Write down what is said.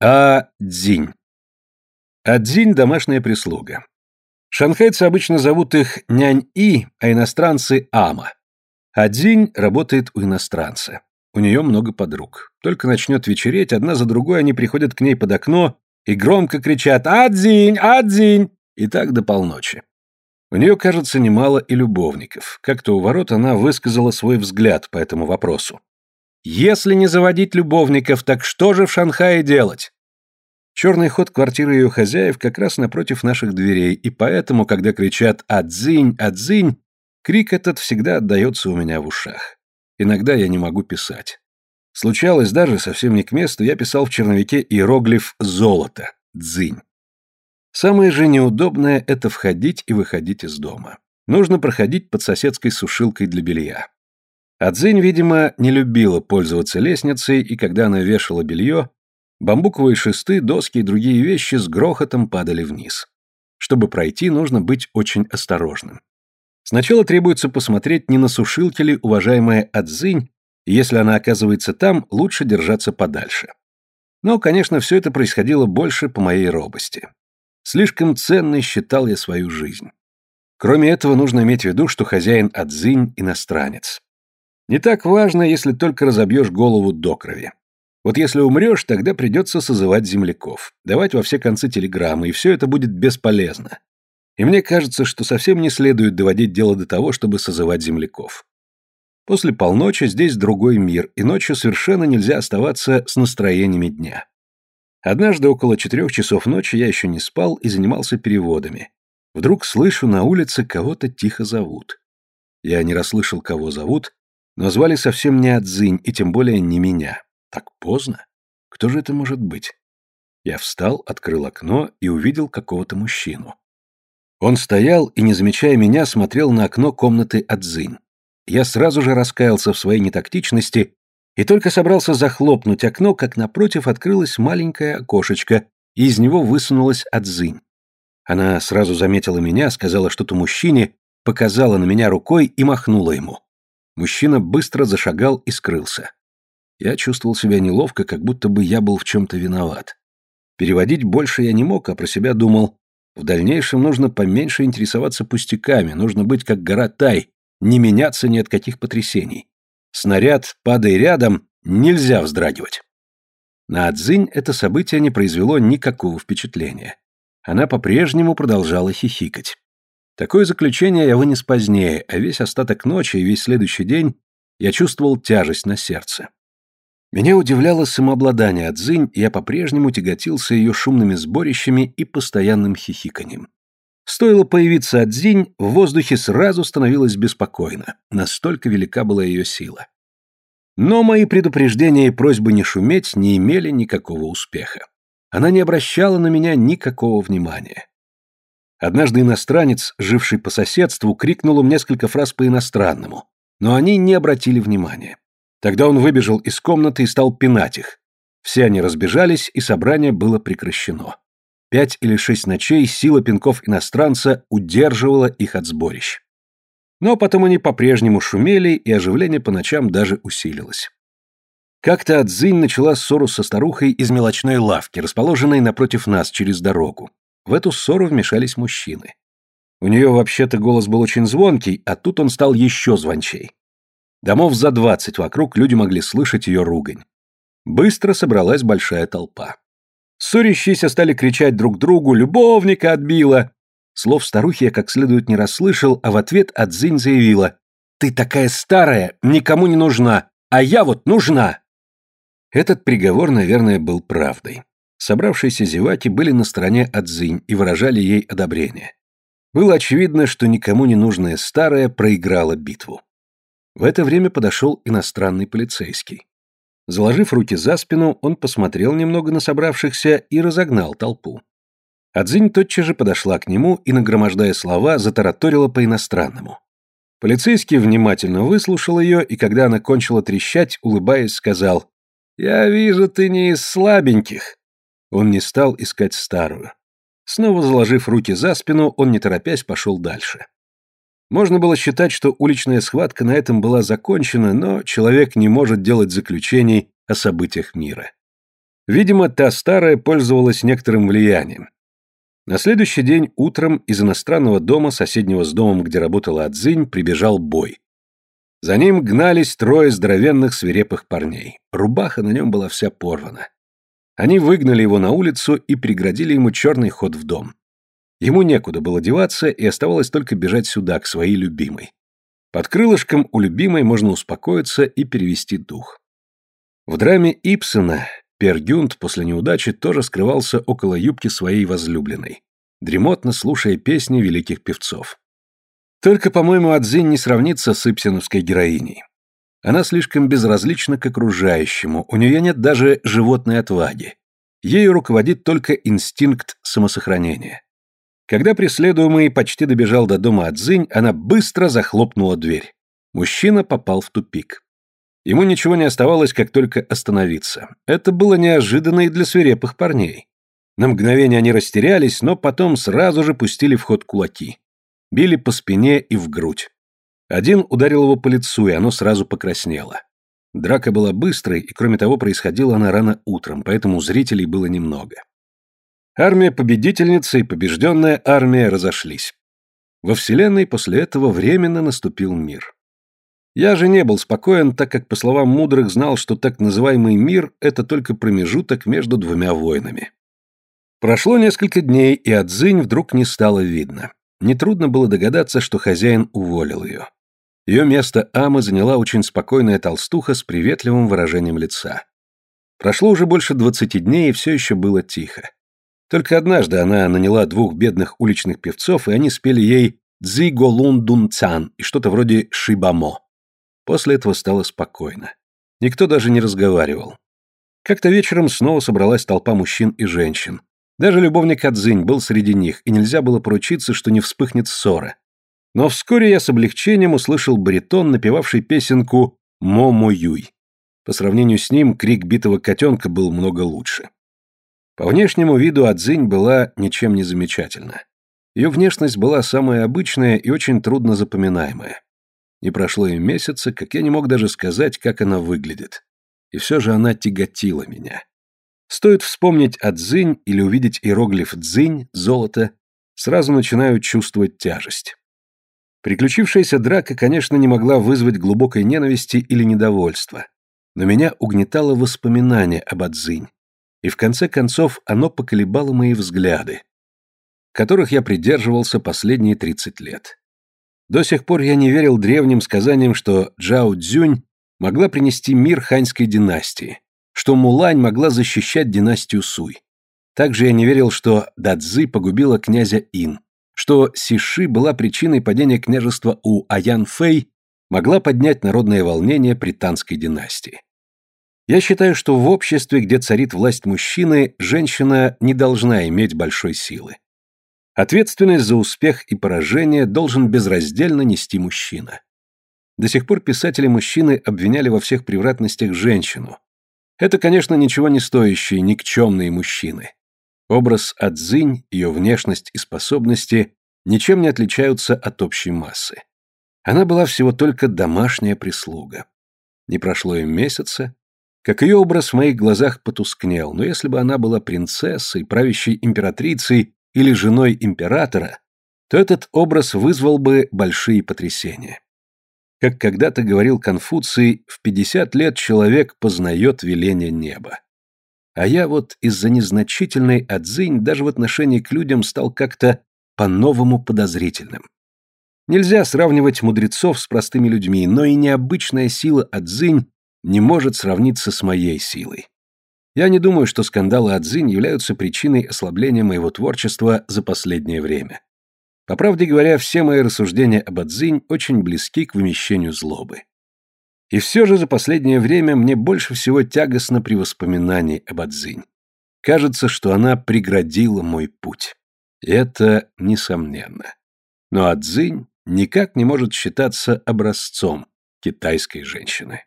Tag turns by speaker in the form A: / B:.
A: А Дзинь. А Дзинь – домашняя прислуга. Шанхайцы обычно зовут их нянь-и, а иностранцы – ама. А Дзинь работает у иностранца. У нее много подруг. Только начнет вечереть, одна за другой они приходят к ней под окно и громко кричат «Адзинь! Адзинь!» и так до полночи. У нее, кажется, немало и любовников. Как-то у ворот она высказала свой взгляд по этому вопросу. «Если не заводить любовников, так что же в Шанхае делать?» Черный ход квартиры ее хозяев как раз напротив наших дверей, и поэтому, когда кричат «Адзинь! Адзинь!», крик этот всегда отдается у меня в ушах. Иногда я не могу писать. Случалось даже, совсем не к месту, я писал в черновике иероглиф «золото» — «дзинь». Самое же неудобное – это входить и выходить из дома. Нужно проходить под соседской сушилкой для белья. Адзинь, видимо, не любила пользоваться лестницей, и когда она вешала белье, бамбуковые шесты, доски и другие вещи с грохотом падали вниз. Чтобы пройти, нужно быть очень осторожным. Сначала требуется посмотреть, не на сушилке ли уважаемая Адзинь, и если она оказывается там, лучше держаться подальше. Но, конечно, все это происходило больше по моей робости. Слишком ценной считал я свою жизнь. Кроме этого, нужно иметь в виду, что хозяин Адзинь – иностранец. Не так важно, если только разобьешь голову до крови. Вот если умрешь, тогда придется созывать земляков, давать во все концы телеграммы, и все это будет бесполезно. И мне кажется, что совсем не следует доводить дело до того, чтобы созывать земляков. После полночи здесь другой мир, и ночью совершенно нельзя оставаться с настроениями дня. Однажды около четырех часов ночи я еще не спал и занимался переводами. Вдруг слышу на улице кого-то тихо зовут. Я не расслышал, кого зовут, но звали совсем не Адзинь, и тем более не меня. Так поздно? Кто же это может быть? Я встал, открыл окно и увидел какого-то мужчину. Он стоял и, не замечая меня, смотрел на окно комнаты Адзинь. Я сразу же раскаялся в своей нетактичности и только собрался захлопнуть окно, как напротив открылось маленькое окошечко, и из него высунулась Адзинь. Она сразу заметила меня, сказала что-то мужчине, показала на меня рукой и махнула ему. Мужчина быстро зашагал и скрылся. Я чувствовал себя неловко, как будто бы я был в чем-то виноват. Переводить больше я не мог, а про себя думал, в дальнейшем нужно поменьше интересоваться пустяками, нужно быть как гора Тай, не меняться ни от каких потрясений. Снаряд, падая рядом, нельзя вздрагивать. На Адзинь это событие не произвело никакого впечатления. Она по-прежнему продолжала хихикать. Такое заключение я вынес позднее, а весь остаток ночи и весь следующий день я чувствовал тяжесть на сердце. Меня удивляло самообладание Адзинь, и я по-прежнему тяготился ее шумными сборищами и постоянным хихиканьем. Стоило появиться Адзинь, в воздухе сразу становилось беспокойно, настолько велика была ее сила. Но мои предупреждения и просьбы не шуметь не имели никакого успеха. Она не обращала на меня никакого внимания. Однажды иностранец, живший по соседству, крикнул им несколько фраз по-иностранному, но они не обратили внимания. Тогда он выбежал из комнаты и стал пинать их. Все они разбежались, и собрание было прекращено. Пять или шесть ночей сила пинков иностранца удерживала их от сборищ. Но потом они по-прежнему шумели, и оживление по ночам даже усилилось. Как-то Адзинь начала ссору со старухой из мелочной лавки, расположенной напротив нас через дорогу. В эту ссору вмешались мужчины. У нее вообще-то голос был очень звонкий, а тут он стал еще звончей. Домов за двадцать вокруг люди могли слышать ее ругань. Быстро собралась большая толпа. Ссорящиеся стали кричать друг другу «Любовника отбила!». Слов старухи я как следует не расслышал, а в ответ Адзинь заявила «Ты такая старая, никому не нужна, а я вот нужна!». Этот приговор, наверное, был правдой. Собравшиеся зеваки были на стороне Адзинь и выражали ей одобрение. Было очевидно, что никому не нужная старая проиграла битву. В это время подошел иностранный полицейский. Заложив руки за спину, он посмотрел немного на собравшихся и разогнал толпу. Адзинь тотчас же подошла к нему и, нагромождая слова, затараторила по-иностранному. Полицейский внимательно выслушал ее, и когда она кончила трещать, улыбаясь, сказал «Я вижу, ты не из слабеньких». Он не стал искать старую. Снова заложив руки за спину, он, не торопясь, пошел дальше. Можно было считать, что уличная схватка на этом была закончена, но человек не может делать заключений о событиях мира. Видимо, та старая пользовалась некоторым влиянием. На следующий день утром из иностранного дома, соседнего с домом, где работала Адзинь, прибежал бой. За ним гнались трое здоровенных свирепых парней. Рубаха на нем была вся порвана. Они выгнали его на улицу и преградили ему черный ход в дом. Ему некуда было деваться, и оставалось только бежать сюда, к своей любимой. Под крылышком у любимой можно успокоиться и перевести дух. В драме Ипсона Пер Гюнд после неудачи тоже скрывался около юбки своей возлюбленной, дремотно слушая песни великих певцов. Только, по-моему, Адзин не сравнится с ипсеновской героиней. Она слишком безразлична к окружающему, у нее нет даже животной отваги. Ею руководит только инстинкт самосохранения. Когда преследуемый почти добежал до дома Адзинь, она быстро захлопнула дверь. Мужчина попал в тупик. Ему ничего не оставалось, как только остановиться. Это было неожиданно и для свирепых парней. На мгновение они растерялись, но потом сразу же пустили в ход кулаки. Били по спине и в грудь. Один ударил его по лицу, и оно сразу покраснело. Драка была быстрой, и кроме того, происходила она рано утром, поэтому зрителей было немного. Армия победительницы и побежденная армия разошлись. Во Вселенной после этого временно наступил мир. Я же не был спокоен, так как, по словам мудрых, знал, что так называемый мир – это только промежуток между двумя войнами. Прошло несколько дней, и Адзинь вдруг не стало видно. Нетрудно было догадаться, что хозяин уволил ее. Ее место Амы заняла очень спокойная толстуха с приветливым выражением лица. Прошло уже больше двадцати дней, и все еще было тихо. Только однажды она наняла двух бедных уличных певцов, и они спели ей «Цзи Голун Дун Цан» и что-то вроде «Шибамо». После этого стало спокойно. Никто даже не разговаривал. Как-то вечером снова собралась толпа мужчин и женщин. Даже любовник Адзинь был среди них, и нельзя было поручиться, что не вспыхнет ссора. Но вскоре я с облегчением услышал баритон, напевавший песенку «Мо-мо Юй». По сравнению с ним крик битого котенка был много лучше. По внешнему виду Адзинь была ничем не замечательна. Ее внешность была самая обычная и очень трудно запоминаемая. Не прошло и месяца, как я не мог даже сказать, как она выглядит. И все же она тяготила меня. Стоит вспомнить «Адзинь» или увидеть иероглиф «дзинь» — золото, сразу начинаю чувствовать тяжесть. Приключившаяся драка, конечно, не могла вызвать глубокой ненависти или недовольства, но меня угнетало воспоминание об Адзинь, и в конце концов оно поколебало мои взгляды, которых я придерживался последние 30 лет. До сих пор я не верил древним сказаниям, что Джао Цзюнь могла принести мир ханьской династии, что Мулань могла защищать династию Суй. Также я не верил, что Дадзы погубила князя Ин, что Сиши была причиной падения княжества у Аян Фэй, могла поднять народное волнение при Танской династии. Я считаю, что в обществе, где царит власть мужчины, женщина не должна иметь большой силы. Ответственность за успех и поражение должен безраздельно нести мужчина. До сих пор писатели-мужчины обвиняли во всех превратностях женщину, это, конечно, ничего не стоящие, никчемные мужчины. Образ Адзинь, ее внешность и способности ничем не отличаются от общей массы. Она была всего только домашняя прислуга. Не прошло и месяца, как ее образ в моих глазах потускнел, но если бы она была принцессой, правящей императрицей или женой императора, то этот образ вызвал бы большие потрясения. Как когда-то говорил Конфуций, в 50 лет человек познает веление неба. А я вот из-за незначительной отзынь даже в отношении к людям стал как-то по-новому подозрительным. Нельзя сравнивать мудрецов с простыми людьми, но и необычная сила Адзинь не может сравниться с моей силой. Я не думаю, что скандалы Адзинь являются причиной ослабления моего творчества за последнее время. По правде говоря, все мои рассуждения об Адзинь очень близки к вымещению злобы. И все же за последнее время мне больше всего тягостно при воспоминании об Адзинь. Кажется, что она преградила мой путь. Это несомненно. Но Адзинь никак не может считаться образцом китайской женщины.